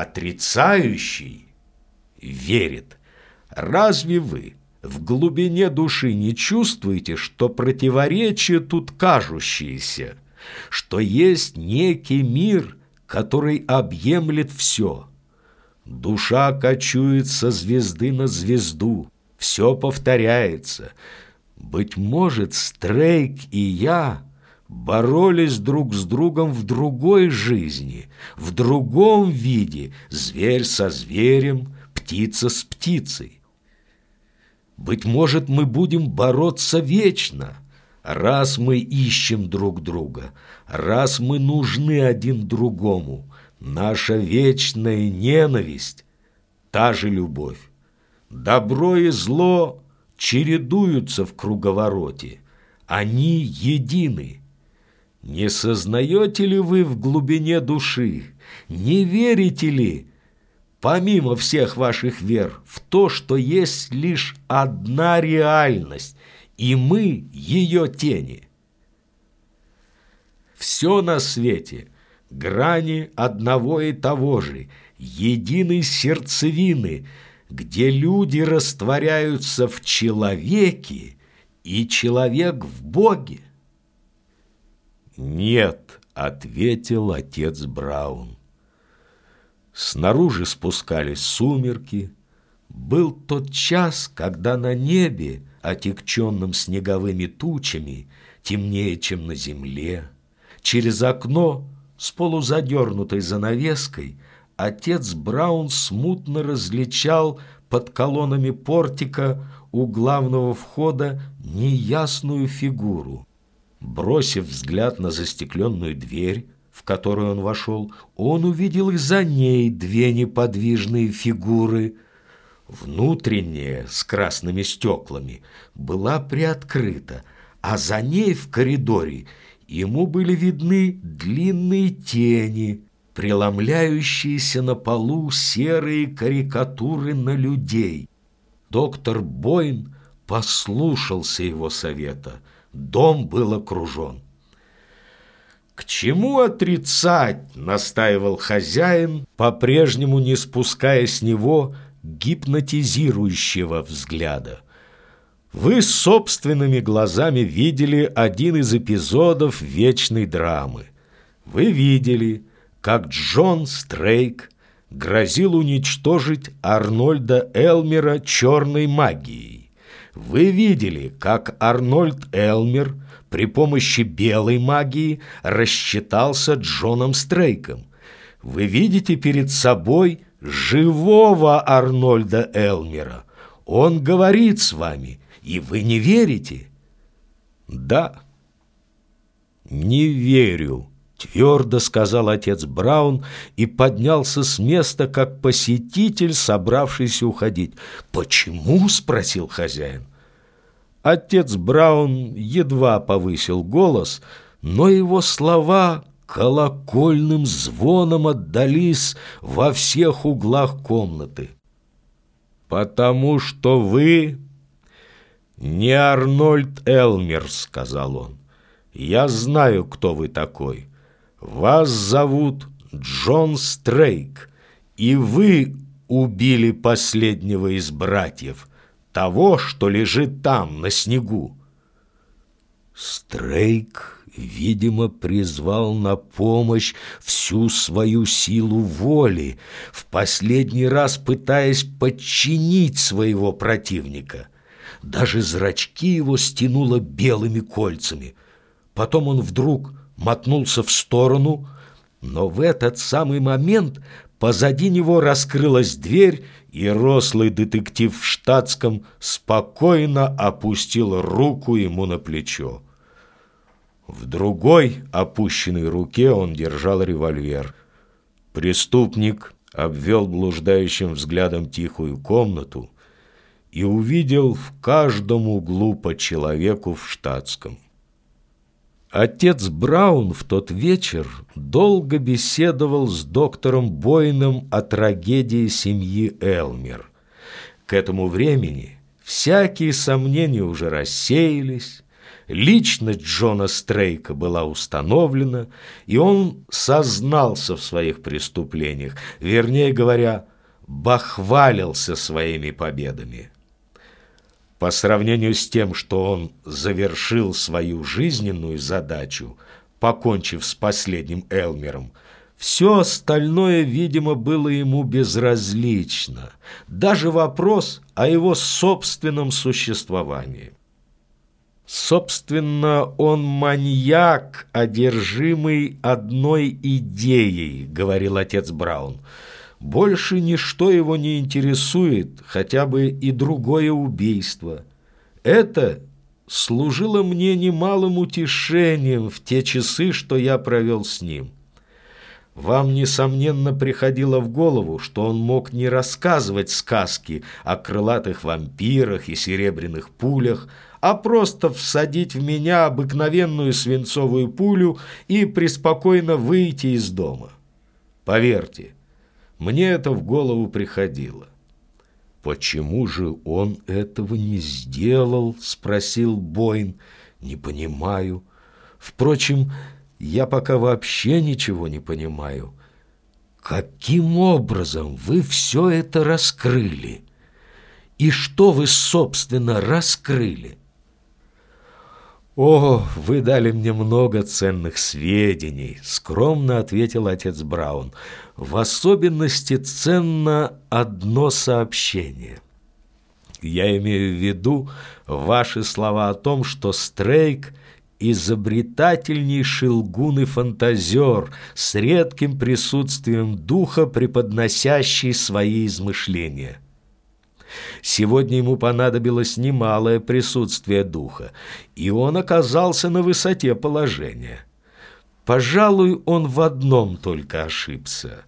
отрицающий верит. Разве вы в глубине души не чувствуете, что противоречия тут кажущиеся, что есть некий мир, который объемлет все? Душа кочует со звезды на звезду, все повторяется. Быть может, Стрейк и я боролись друг с другом в другой жизни, в другом виде, зверь со зверем, птица с птицей. Быть может, мы будем бороться вечно, раз мы ищем друг друга, раз мы нужны один другому. Наша вечная ненависть – та же любовь. Добро и зло чередуются в круговороте. Они едины. Не сознаете ли вы в глубине души, не верите ли, помимо всех ваших вер, в то, что есть лишь одна реальность, и мы ее тени? Все на свете – грани одного и того же, единой сердцевины, где люди растворяются в человеке и человек в Боге. «Нет», — ответил отец Браун. Снаружи спускались сумерки. Был тот час, когда на небе, отекченном снеговыми тучами, темнее, чем на земле. Через окно с полузадернутой занавеской отец Браун смутно различал под колоннами портика у главного входа неясную фигуру. Бросив взгляд на застекленную дверь, в которую он вошел, он увидел за ней две неподвижные фигуры. Внутренняя, с красными стеклами, была приоткрыта, а за ней в коридоре ему были видны длинные тени, преломляющиеся на полу серые карикатуры на людей. Доктор Бойн послушался его совета – Дом был окружен. «К чему отрицать?» – настаивал хозяин, по-прежнему не спуская с него гипнотизирующего взгляда. Вы собственными глазами видели один из эпизодов вечной драмы. Вы видели, как Джон Стрейк грозил уничтожить Арнольда Элмера черной магией. Вы видели, как Арнольд Элмер при помощи белой магии рассчитался Джоном Стрейком. Вы видите перед собой живого Арнольда Элмера. Он говорит с вами, и вы не верите? Да. Не верю, твердо сказал отец Браун и поднялся с места, как посетитель, собравшийся уходить. «Почему?» – спросил хозяин. Отец Браун едва повысил голос, но его слова колокольным звоном отдались во всех углах комнаты. «Потому что вы не Арнольд Элмер», — сказал он. «Я знаю, кто вы такой. Вас зовут Джон Стрейк, и вы убили последнего из братьев» того, что лежит там, на снегу. Стрейк, видимо, призвал на помощь всю свою силу воли, в последний раз пытаясь подчинить своего противника. Даже зрачки его стянуло белыми кольцами. Потом он вдруг мотнулся в сторону, но в этот самый момент позади него раскрылась дверь, и рослый детектив в штатском спокойно опустил руку ему на плечо. В другой опущенной руке он держал револьвер. Преступник обвел блуждающим взглядом тихую комнату и увидел в каждом углу по человеку в штатском. Отец Браун в тот вечер долго беседовал с доктором Бойном о трагедии семьи Элмер. К этому времени всякие сомнения уже рассеялись, Личность Джона Стрейка была установлена, и он сознался в своих преступлениях, вернее говоря, бахвалился своими победами. По сравнению с тем, что он завершил свою жизненную задачу, покончив с последним Элмером, все остальное, видимо, было ему безразлично, даже вопрос о его собственном существовании. Собственно, он маньяк, одержимый одной идеей, говорил отец Браун. Больше ничто его не интересует, хотя бы и другое убийство. Это служило мне немалым утешением в те часы, что я провел с ним. Вам, несомненно, приходило в голову, что он мог не рассказывать сказки о крылатых вампирах и серебряных пулях, а просто всадить в меня обыкновенную свинцовую пулю и преспокойно выйти из дома. Поверьте, мне это в голову приходило. «Почему же он этого не сделал?» — спросил Бойн. «Не понимаю. Впрочем, я пока вообще ничего не понимаю. Каким образом вы все это раскрыли? И что вы, собственно, раскрыли?» «О, вы дали мне много ценных сведений», — скромно ответил отец Браун. «В особенности ценно одно сообщение». Я имею в виду ваши слова о том, что Стрейк – изобретательнейший лгун и фантазер с редким присутствием духа, преподносящий свои измышления. Сегодня ему понадобилось немалое присутствие духа, и он оказался на высоте положения. Пожалуй, он в одном только ошибся.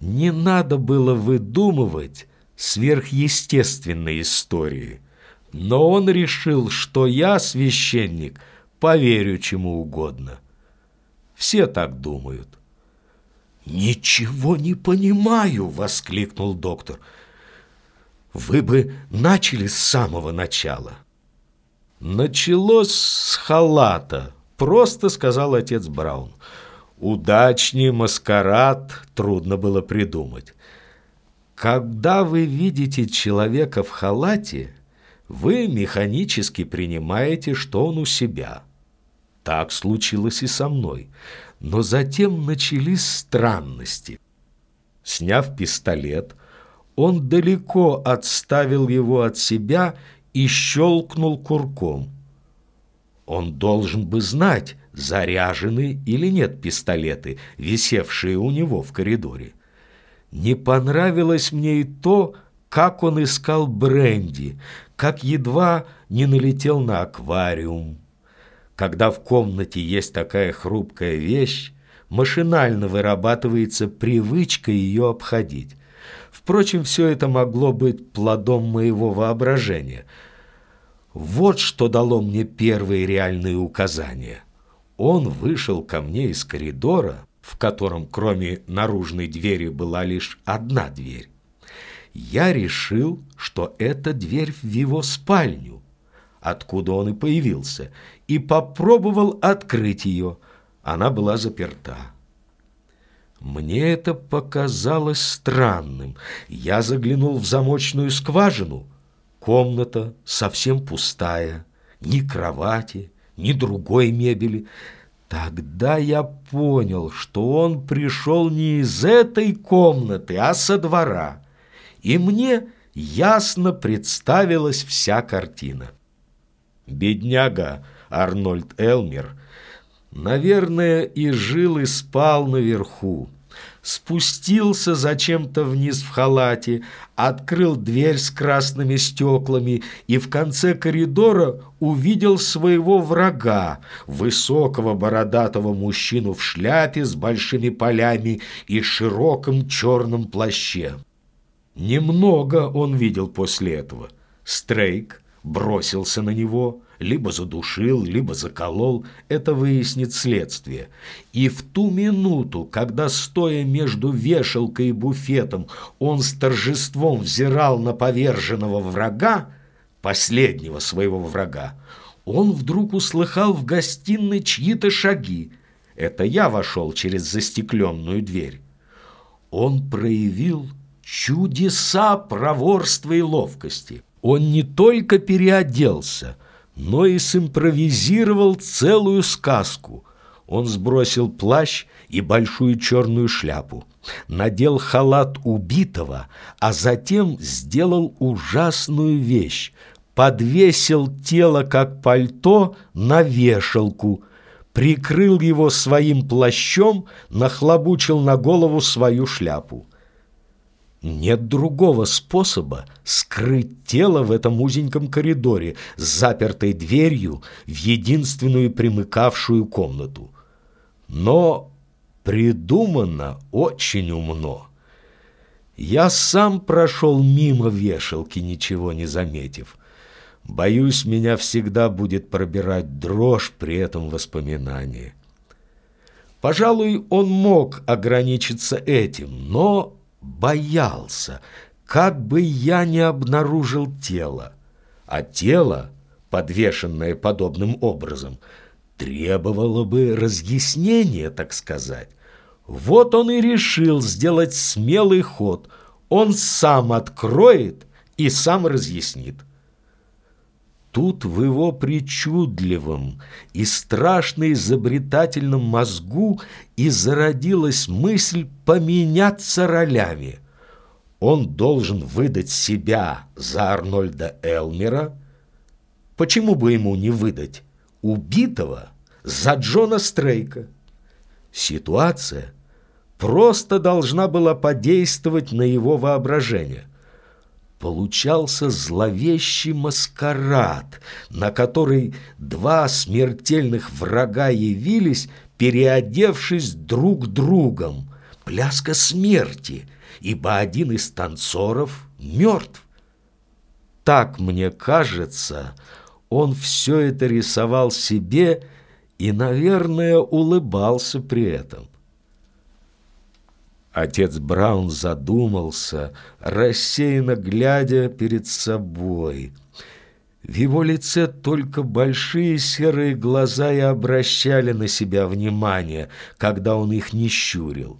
Не надо было выдумывать сверхъестественные истории. Но он решил, что я, священник, поверю чему угодно. Все так думают. «Ничего не понимаю!» — воскликнул доктор — вы бы начали с самого начала. Началось с халата, просто сказал отец Браун. Удачнее маскарад трудно было придумать. Когда вы видите человека в халате, вы механически принимаете, что он у себя. Так случилось и со мной. Но затем начались странности. Сняв пистолет, он далеко отставил его от себя и щелкнул курком. Он должен бы знать, заряжены или нет пистолеты, висевшие у него в коридоре. Не понравилось мне и то, как он искал бренди, как едва не налетел на аквариум. Когда в комнате есть такая хрупкая вещь, машинально вырабатывается привычка ее обходить. Впрочем, все это могло быть плодом моего воображения. Вот что дало мне первые реальные указания. Он вышел ко мне из коридора, в котором кроме наружной двери была лишь одна дверь. Я решил, что это дверь в его спальню, откуда он и появился, и попробовал открыть ее. Она была заперта. Мне это показалось странным. Я заглянул в замочную скважину. Комната совсем пустая, ни кровати, ни другой мебели. Тогда я понял, что он пришел не из этой комнаты, а со двора. И мне ясно представилась вся картина. Бедняга Арнольд Элмер – Наверное, и жил, и спал наверху. Спустился зачем-то вниз в халате, открыл дверь с красными стеклами и в конце коридора увидел своего врага, высокого бородатого мужчину в шляпе с большими полями и широком черном плаще. Немного он видел после этого. Стрейк бросился на него – либо задушил, либо заколол, это выяснит следствие. И в ту минуту, когда, стоя между вешалкой и буфетом, он с торжеством взирал на поверженного врага, последнего своего врага, он вдруг услыхал в гостиной чьи-то шаги. Это я вошел через застекленную дверь. Он проявил чудеса проворства и ловкости. Он не только переоделся, но и симпровизировал целую сказку. Он сбросил плащ и большую черную шляпу, надел халат убитого, а затем сделал ужасную вещь – подвесил тело, как пальто, на вешалку, прикрыл его своим плащом, нахлобучил на голову свою шляпу. Нет другого способа скрыть тело в этом узеньком коридоре с запертой дверью в единственную примыкавшую комнату. Но придумано очень умно. Я сам прошел мимо вешалки, ничего не заметив. Боюсь, меня всегда будет пробирать дрожь при этом воспоминании. Пожалуй, он мог ограничиться этим, но боялся, как бы я не обнаружил тело. А тело, подвешенное подобным образом, требовало бы разъяснения, так сказать. Вот он и решил сделать смелый ход. Он сам откроет и сам разъяснит. Тут в его причудливом и страшно изобретательном мозгу и зародилась мысль поменяться ролями. Он должен выдать себя за Арнольда Элмера. Почему бы ему не выдать убитого за Джона Стрейка? Ситуация просто должна была подействовать на его воображение получался зловещий маскарад, на который два смертельных врага явились, переодевшись друг другом. Пляска смерти, ибо один из танцоров мертв. Так, мне кажется, он все это рисовал себе и, наверное, улыбался при этом. Отец Браун задумался, рассеянно глядя перед собой. В его лице только большие серые глаза и обращали на себя внимание, когда он их не щурил.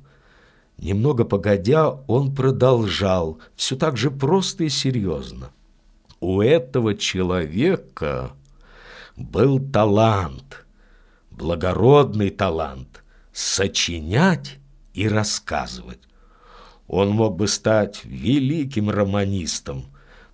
Немного погодя, он продолжал, все так же просто и серьезно. У этого человека был талант, благородный талант, сочинять и рассказывать. Он мог бы стать великим романистом,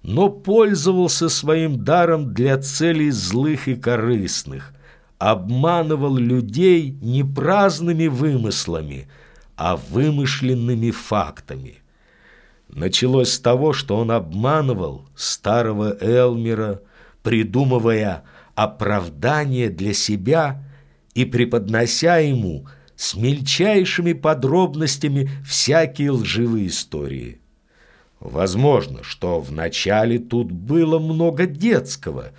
но пользовался своим даром для целей злых и корыстных, обманывал людей не праздными вымыслами, а вымышленными фактами. Началось с того, что он обманывал старого Элмера, придумывая оправдание для себя и преподнося ему – с мельчайшими подробностями всякие лживые истории. Возможно, что вначале тут было много детского.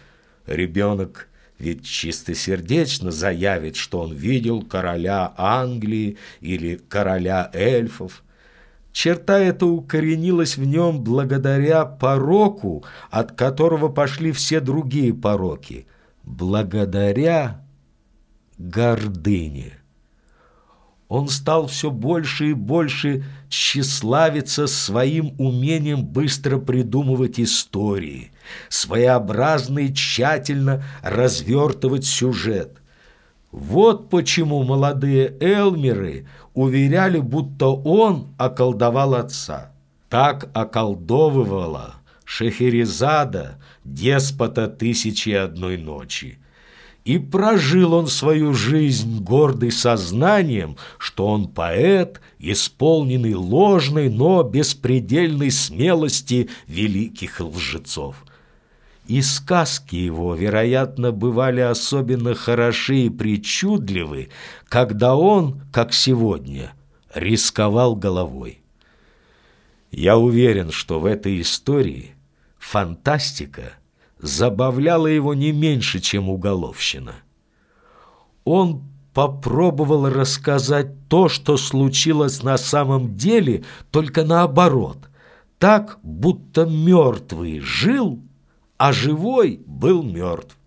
Ребенок ведь чистосердечно заявит, что он видел короля Англии или короля эльфов. Черта эта укоренилась в нем благодаря пороку, от которого пошли все другие пороки, благодаря гордыне он стал все больше и больше тщеславиться своим умением быстро придумывать истории, своеобразно и тщательно развертывать сюжет. Вот почему молодые Элмеры уверяли, будто он околдовал отца. Так околдовывала Шехерезада, деспота тысячи одной ночи. И прожил он свою жизнь гордый сознанием, что он поэт, исполненный ложной, но беспредельной смелости великих лжецов. И сказки его, вероятно, бывали особенно хороши и причудливы, когда он, как сегодня, рисковал головой. Я уверен, что в этой истории фантастика – забавляла его не меньше, чем уголовщина. Он попробовал рассказать то, что случилось на самом деле, только наоборот, так, будто мертвый жил, а живой был мертв.